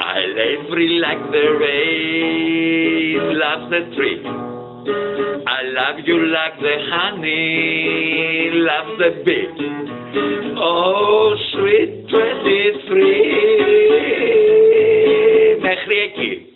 I'll free like the rain love the tree. I love you like the honey love the bee. Oh, sweet 23. μέχρι εκεί.